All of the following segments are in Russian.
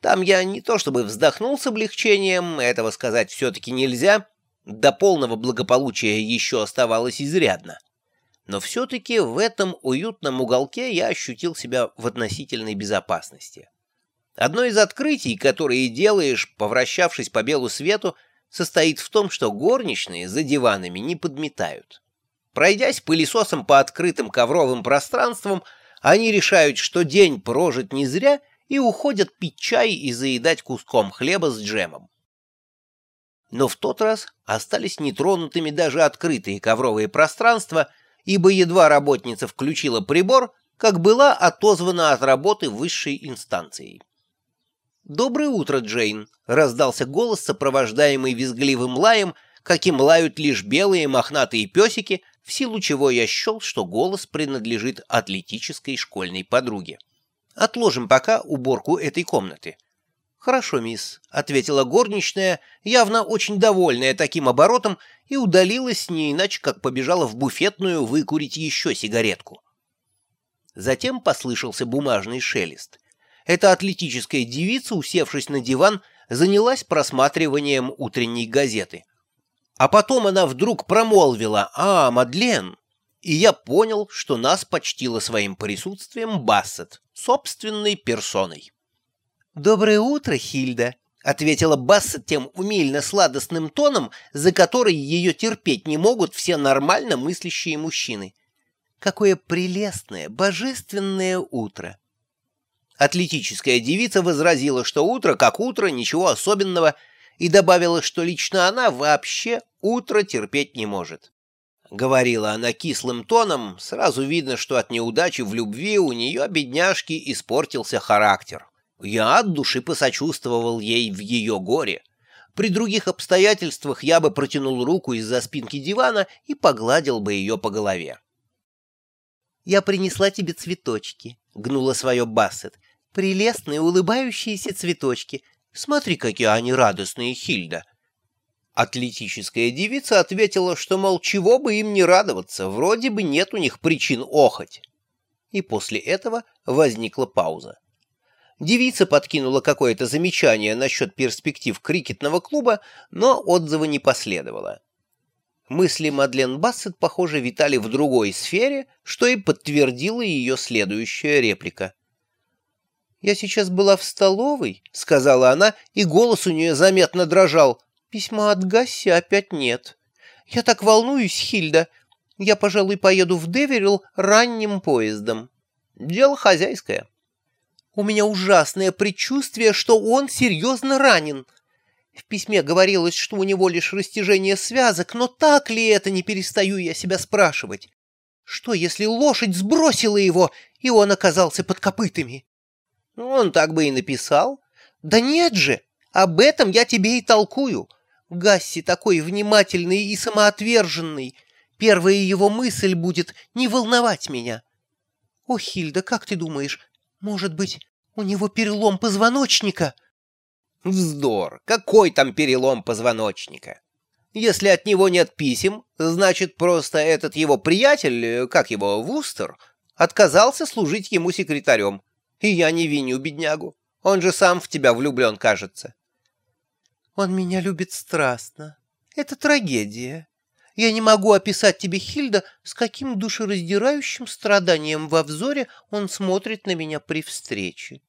Там я не то чтобы вздохнул с облегчением, этого сказать все-таки нельзя, до полного благополучия еще оставалось изрядно. Но все-таки в этом уютном уголке я ощутил себя в относительной безопасности. Одно из открытий, которые делаешь, повращавшись по белу свету, состоит в том, что горничные за диванами не подметают. Пройдясь пылесосом по открытым ковровым пространствам, они решают, что день прожит не зря, и уходят пить чай и заедать куском хлеба с джемом. Но в тот раз остались нетронутыми даже открытые ковровые пространства, ибо едва работница включила прибор, как была отозвана от работы высшей инстанцией. «Доброе утро, Джейн!» — раздался голос, сопровождаемый визгливым лаем, каким лают лишь белые мохнатые песики, в силу чего я счел, что голос принадлежит атлетической школьной подруге. Отложим пока уборку этой комнаты. «Хорошо, мисс», — ответила горничная, явно очень довольная таким оборотом, и удалилась не иначе, как побежала в буфетную выкурить еще сигаретку. Затем послышался бумажный шелест — эта атлетическая девица, усевшись на диван, занялась просматриванием утренней газеты. А потом она вдруг промолвила «А, Мадлен!» И я понял, что нас почтила своим присутствием Бассет, собственной персоной. «Доброе утро, Хильда!» — ответила Бассет тем умильно-сладостным тоном, за который ее терпеть не могут все нормально мыслящие мужчины. «Какое прелестное, божественное утро!» Атлетическая девица возразила, что утро как утро, ничего особенного, и добавила, что лично она вообще утро терпеть не может. Говорила она кислым тоном, сразу видно, что от неудачи в любви у нее, бедняжки, испортился характер. Я от души посочувствовал ей в ее горе. При других обстоятельствах я бы протянул руку из-за спинки дивана и погладил бы ее по голове. «Я принесла тебе цветочки», — гнула свое Бассет. Прелестные улыбающиеся цветочки. Смотри, какие они радостные, Хильда. Атлетическая девица ответила, что, мол, чего бы им не радоваться, вроде бы нет у них причин охоть. И после этого возникла пауза. Девица подкинула какое-то замечание насчет перспектив крикетного клуба, но отзыва не последовало. Мысли Мадлен Бассет, похоже, витали в другой сфере, что и подтвердила ее следующая реплика. «Я сейчас была в столовой», — сказала она, и голос у нее заметно дрожал. «Письма от Гасси опять нет. Я так волнуюсь, Хильда. Я, пожалуй, поеду в Деверил ранним поездом. Дело хозяйское. У меня ужасное предчувствие, что он серьезно ранен. В письме говорилось, что у него лишь растяжение связок, но так ли это, не перестаю я себя спрашивать. Что, если лошадь сбросила его, и он оказался под копытами?» Он так бы и написал. Да нет же, об этом я тебе и толкую. Гасси такой внимательный и самоотверженный. Первая его мысль будет не волновать меня. О, Хильда, как ты думаешь, может быть, у него перелом позвоночника? Вздор! Какой там перелом позвоночника? Если от него нет писем, значит, просто этот его приятель, как его, Вустер, отказался служить ему секретарем. И я не виню беднягу. Он же сам в тебя влюблен, кажется. Он меня любит страстно. Это трагедия. Я не могу описать тебе, Хильда, с каким душераздирающим страданием во взоре он смотрит на меня при встрече.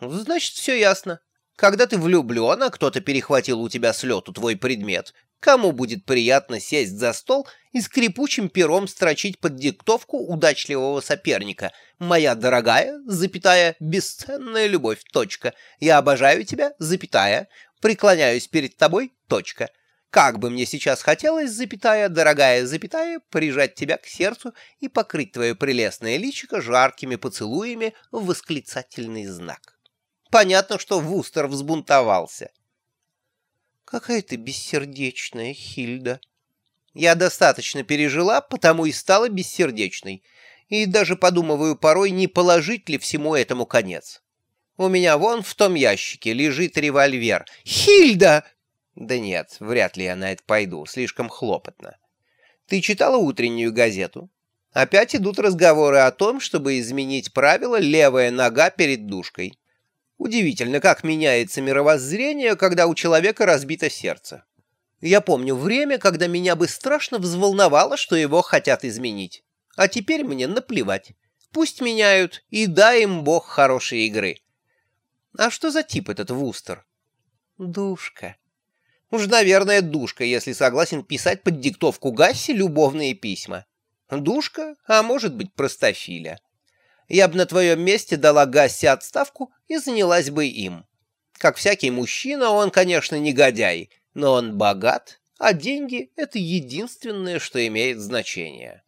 Значит, все ясно. Когда ты влюблен, а кто-то перехватил у тебя с лету твой предмет, Кому будет приятно сесть за стол и скрипучим пером строчить под диктовку удачливого соперника? «Моя дорогая, запятая, бесценная любовь, точка. Я обожаю тебя, запятая. Преклоняюсь перед тобой, точка. Как бы мне сейчас хотелось, запятая, дорогая, запятая, прижать тебя к сердцу и покрыть твое прелестное личико жаркими поцелуями в восклицательный знак». Понятно, что Вустер взбунтовался. Какая ты бессердечная, Хильда. Я достаточно пережила, потому и стала бессердечной. И даже подумываю порой, не положить ли всему этому конец. У меня вон в том ящике лежит револьвер. Хильда! Да нет, вряд ли я на это пойду, слишком хлопотно. Ты читала утреннюю газету? Опять идут разговоры о том, чтобы изменить правило «левая нога перед душкой». Удивительно, как меняется мировоззрение, когда у человека разбито сердце. Я помню время, когда меня бы страшно взволновало, что его хотят изменить. А теперь мне наплевать. Пусть меняют, и дай им бог хорошей игры. А что за тип этот Вустер? Душка. Уж, наверное, душка, если согласен писать под диктовку Гасси любовные письма. Душка, а может быть, простофиля. Я бы на твоем месте дала Гасси отставку и занялась бы им. Как всякий мужчина, он, конечно, негодяй, но он богат, а деньги — это единственное, что имеет значение.